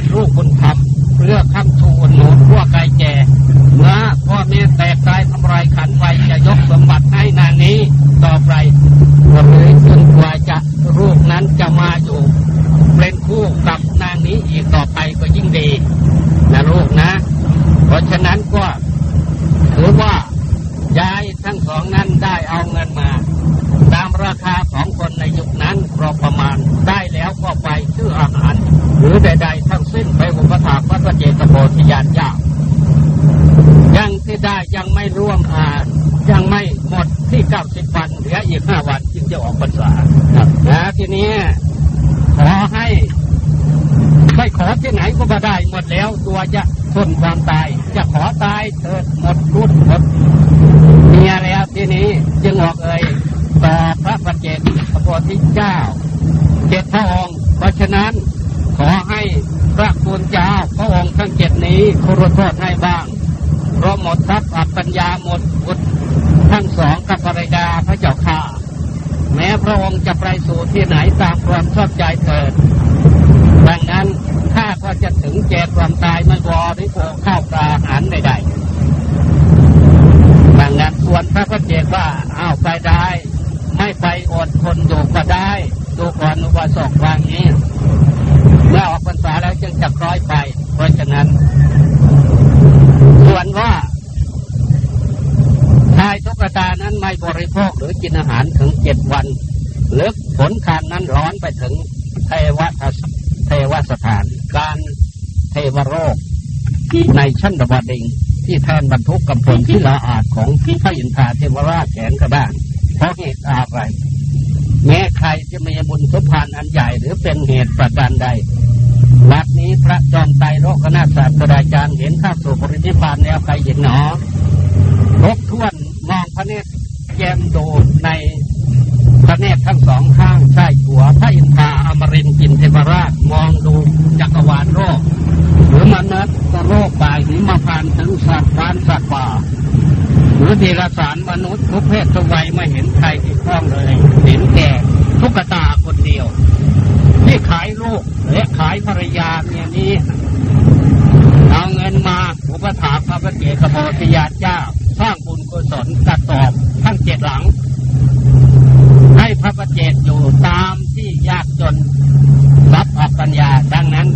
เป็นลูกบุญธรรมเพื่อคำชูหนุนพวกไก่แก่เมื่อพ่อแม่แตกตายทำลายขันไปจะยกสมบัติให้นางนี้ต่อไปก็เลยจนกว่าจะลูกนั้นจะมาอยู่เป็นคู่กับนางนี้อีกต่อไปก็ยิ่งดีนะลูกนะ เพราะฉะนั้นก็ถือว่ายายทั้งสองนั้นได้เอาเงินมา ตามราคาของคนในยุคนั้นพอประมาณได้แล้วก็ไปซื้ออาหาร หรือใด เจตโพธิญาณเจ้ายังที่ได้ยังไม่ร่วมอ่ายังไม่หมดที่เก้าสิบวันเหลืออีกห้าวันจึงจะออกพรรษาครับนะทีนี้ขอให้ไม่ขอที่ไหนก็มาได้หมดแล้ว ตัวจะทนความตาย จะขอตายเถิดหมดรุ่นหมดเมียแล้วทีนี้จึงออกเอ่ยต่อพระประเจกพระโพธิเจ้า เจ็ดพระองค์เพราะฉะนั้นขอให้พระคุณเจ้าพระองค์ นี้ครุโทษให้บ้าง เพราะหมดทรัพย์อัปัญญาหมดวุฒทั้งสองกับภรรยาพระเจ้าข้าแม้พระองค์จะไปสู่ที่ไหนตามความชอบใจเถิด ดังนั้นข้าก็จะถึงแก่ความตายไม่บอหรือโผข้าวปลาอาหารใดๆดังนั้นส่วนพระพระเจกว่าอ้าวไปได้ ไม่ไปอดทนอยู่ก็ได้ ดูก่อนอุบาสกวางนี้ เมื่อออกพรรษาแล้วจึงจะคล้อยไป เพราะฉะนั้น ส่วนว่าชายทุ กตานั้นไม่บริโภคหรือกินอาหารถึงเจ็ดวัน หรือผลคานนั้นร้อนไปถึงเทวเทวสถาน การเทวโรค ในชั้นดบดิงที่แทนบรรทุกกำพลที่ละอาจของพระอินทราเทวราชแขนกระด้างเพราะเหตุอะไร แม้ใครจะมีบุญสุพานอันใหญ่หรือเป็นเหตุประการใดบัดนี้พระจอมไตรโลกนาศาสตราจารย์เห็นข้าสู่ปรินิพานแล้วใครเห็นหนอทบทวน ระเนตรแยมโดูในพระเนตรทั้งสองข้างใช่หัวพระอินทราอมรินทร์กินเทพราชมองดูจักรวาลโลกหรือมนุษย์โลกป่าหิมพานถึงสัตว์พานสัตว์ป่าหรือเดรัจฉานมนุษย์ทุกเพศทุกวัยไม่เห็นใครที่คล้องเลยเห็นแก่ทุกตาคนเดียวที่ขายลูกและขายภรรยาเนี่ยนี้เอาเงินมาอุปถาพระพระเกศโพธิญาเจ้าางบุญกุศลตัดตอบทั้งเจ็ดหลัง ให้พระประเจกอยู่ตามที่ยากจนรับอัปปัญญาดังนั้น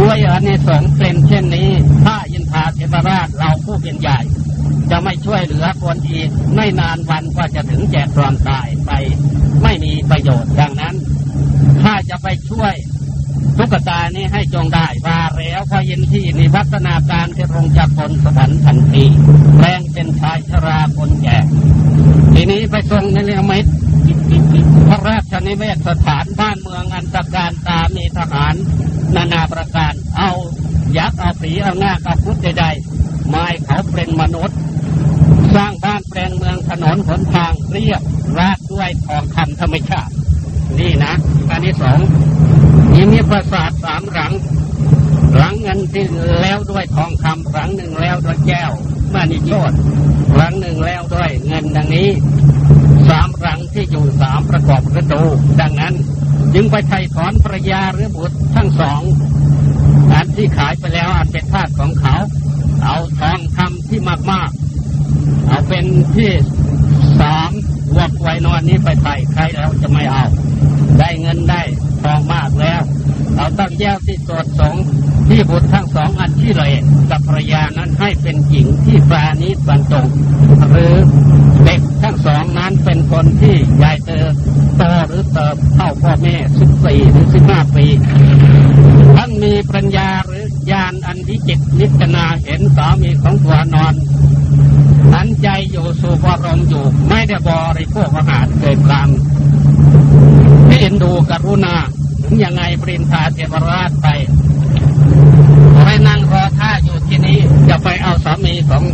ด้วยอนิสงส์เป็นเช่นนี้พระอินทาเทวราชเราผู้เป็นใหญ่ จะไม่ช่วยเหลือคนอีกไม่นานวันก็จะถึงแก่ความตายไป ไม่มีประโยชน์ดังนั้น ถ้าจะไปช่วยทุกตานี้ให้จงได้ว่าแล้วพยินที่นิพัฒนาการที่ลงจากคนสวรรค์ทันทีแลง เป็นชายชราคนแก่ ทีนี้ไปทรงในเรือมิตรพระราชนิเวศสถานบ้านเมืองอันตรการตามีทหาร นานาประการ เอายักษ์เอาผีเอาหน้ากับพุทธใดๆไม้เขาเป็นมนุษย์ สร้างบ้านแปลงเมืองถนนหนทางเรียบราดด้วยทองคำธรรมชาติ นี่นะอันที่สองนี่มีปราสาทสามหลังหลังเงินที่แล้วด้วยทองคำหลังหนึ่งแล้วด้วยแก้ว มานิโชดหลังหนึ่งแล้วด้วยเงินดังนี้สามหลังที่อยู่สามประกอบกระดูดังนั้น จึงไปไถ่ถอนภรรยาหรือบุตรทั้งสองอันที่ขายไปแล้วอันเป็นทาสของเขา เอาทองคำที่มากๆ เอาเป็นที่สามวกไว้นอนนี้ไปไถ่ใครแล้วจะไม่เอา ได้เงินได้ทองมากแล้ว เราต้องแยกที่สวดสงที่บุตรทั้งสองอันที่เลยกับภรรยานั้นให้เป็นหญิงที่ปราณีตบรรจงหรือเด็กทั้งสองนั้นเป็นคนที่ใหญ่เติบโตหรือเติบเท่าพ่อแม่สิบสี่หรือสิบห้าปีท่านมีปัญญาหรือญาณอันวิจิตนิจนาเห็นสามีของตัวนอนหันใจอยู่สู่บรมอยู่ ไม่ได้บริโภคอาหารเกิดความที่เอ็นดูกรุณา ยังไงปรินทาเทวราชไปไปนั่งรอท่าอยู่ที่นี้จะไปเอาสามีของ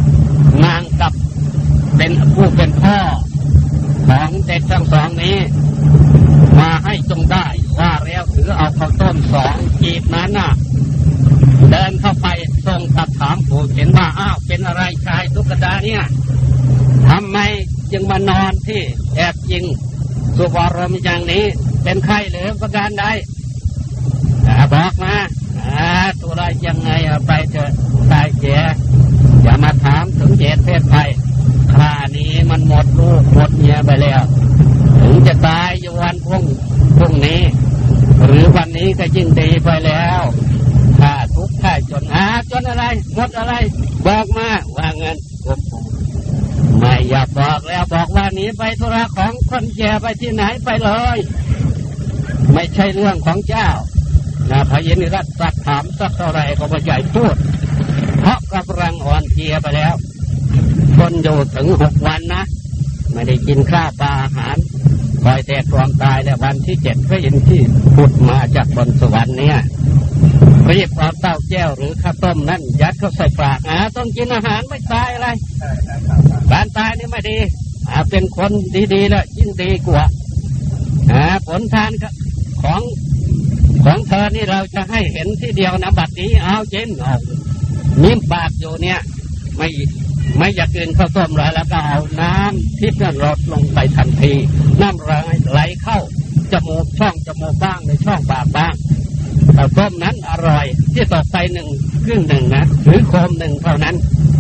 นางกับเป็นผู้เป็นพ่อของเด็กทั้งสองนี้ มาให้จงได้ว่าแล้วถือเอาข้าวต้มสองจีบนั้นน่ะ เดินเข้าไปทรงตัดถามผู้เห็นว่าอ้าวเป็นอะไรชายทุกดาเนี่ยทำไมจึงมานอนที่แอบยิงสุวรรมอย่างนี้ เป็นใครหรือประการใดอ่าบอกมาอ่าอะไรยังไงไปเถอะตายแก่อย่ามาถามถึงเหตุเพศภัยข้านี้มันหมดลูกหมดเมียไปแล้ว ถึงจะตายอยู่วันพรุ่งพรุ่งนี้ หรือวันนี้ก็ยิ่งดีไปแล้วข้าทุกข์ข้าจนหาจนอะไร หมดอะไร บอกมาว่าเงินผมไม่อยากบอกแล้วบอกว่าหนีไปธุระของคนแก่ไปที่ไหนไปเลย ไม่ใช่เรื่องของเจ้านะพระเยนิรัตสักถามสักเท่าไรก็ไม่ใหญ่พูด เพราะกำลังอ่อนเพลียไปแล้ว คนอยู่ถึงหกวันนะ ไม่ได้กินข้าวปลาอาหารคอยแต่ความตายแล้ววันที่เจ็ดพระอินที่พุดมาจากบนสวรรค์เนี่ยรีบเอาเต้าแก้วหรือข้าวต้มนั่นยัดเข้าใส่ปากอ่าต้องกินอาหารไม่ตายอะไรการตายนี่ไม่ดีอ่าเป็นคนดีๆแล้วยิ่งดีกว่าอ่าผลทาน ของของเธอนี่เราจะให้เห็นที่เดียวนะบัดนี้เอาเจนเอานิ่มปากอยู่เนี่ย ไม่ไม่อยากกินข้าวต้มเลยแล้วก็เอาน้ำทิพย์นั่นลดลงไปทันที น้ำไหลเข้าจมูกช่องจมูกบ้างในช่องปากบ้างข้าวต้มนั้นอร่อย ที่ตกไปหนึ่งครึ่งหนึ่งนะหรือโคมหนึ่งเท่านั้น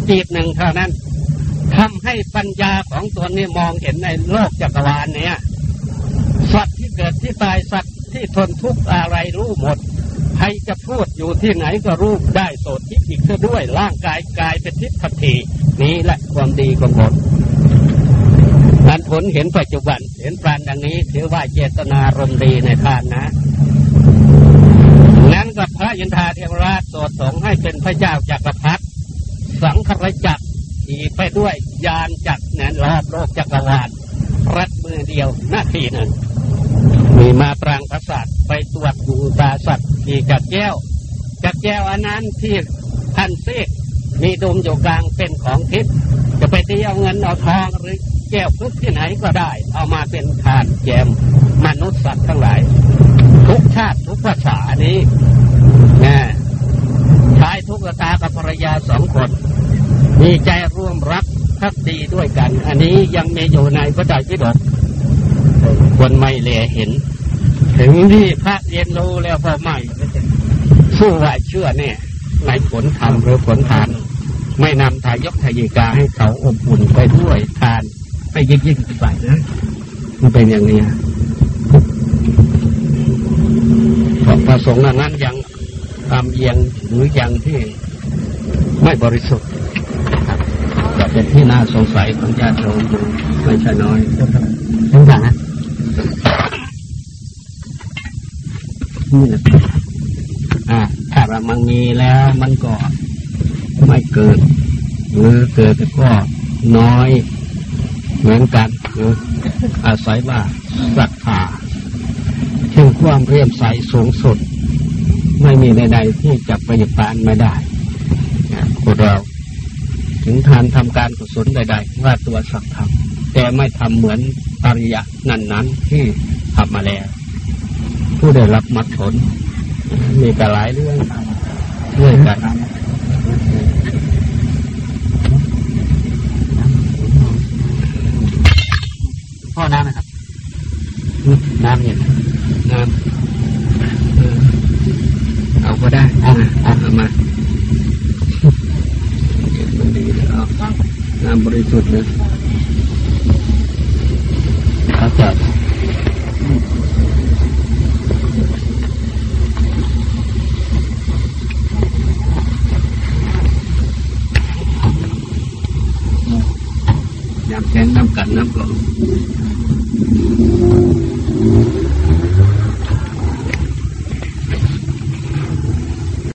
จีบหนึ่งเท่านั้นทำให้ปัญญาของตัวนี้มองเห็นในโลกจักรวาลเนี่ยสัตว์ที่เกิดที่ตายสัตว์ ที่ทนทุกข์อะไรรู้หมด ใครจะพูดอยู่ที่ไหนก็รู้ได้โสดทิพย์อีกด้วย ร่างกายกายเป็นทิพย์ทัทีนี้แหละความดีของผลการผลเห็นปัจจุบัน เห็นปรานดังนี้ ถือว่าเจตนารมณ์ดีในทานนะนั้นก็พระยินทาเทวราชโสดสงให้เป็นพระเจ้าจักรพรรดิสังขรจักรขี่ไปด้วยยานจักรนั้นรอบโลกจักรวาลรัดมือเดียวหน้าที่นั้น มีมาปรางประสาทไปตรวจดูตาสัตว์มีจักแก้วจักแก้วอันนั้นที่ท่านเสกมีดมอยู่กลางเป็นของทิพย์จะไปที่เอาเงินเอาทองหรือแก้วพึกที่ไหนก็ได้ เอามาเป็นทานแจมมนุษย์สัตว์ทั้งหลาย ทุกชาติทุกภาษานี้นะชายทุกตากับภรรยาสองคน มีใจร่วมรักพักดีด้วยกัน อันนี้ยังมีอยู่ในพระไตรปิฎกคนไม่เลเห็น ถึงที่พระเรียนรู้แล้วพอไม่สู้ไหวเชื่อเนี่ยในผลธรรมหรือผลทาน ไม่นำทายกทายิกาให้เขาอบอุ่นไปด้วยทานไปยิ่งยิ่งไปนะมันเป็นอย่างนี้เพราะพระสงฆ์นั้นยังทำเอียงหรือยังที่ไม่บริสุทธิ์จะเป็นที่น่าสงสัยของญาติโยมอยู่ไม่ใช่น้อยทุกอย่างนะ นี่นะอ่าถ้าว่ามันมีแล้วมันก็ไม่เกิด หรือเกิดก็น้อยเหมือนกันอาศัยว่าศรัทธาถึงความเรียมใสสูงสุด ไม่มีใดๆที่จะประยุกต์ไม่ได้คนเรา ถึงทานทำการกุศลใดๆว่าตัวสักทำแต่ไม่ทำเหมือนปริยะนั้นๆที่ทำมาแล้ว ผู้ได้รับมรรคผลมีกระหลายเรื่องด้วยกันพ่อน้ำไหมครับ น้ำเนี่ยน้ำเอาก็ได้เอาเอามามันดีแล้วน้ำบริสุทธิ์นะ กันนะำก่อ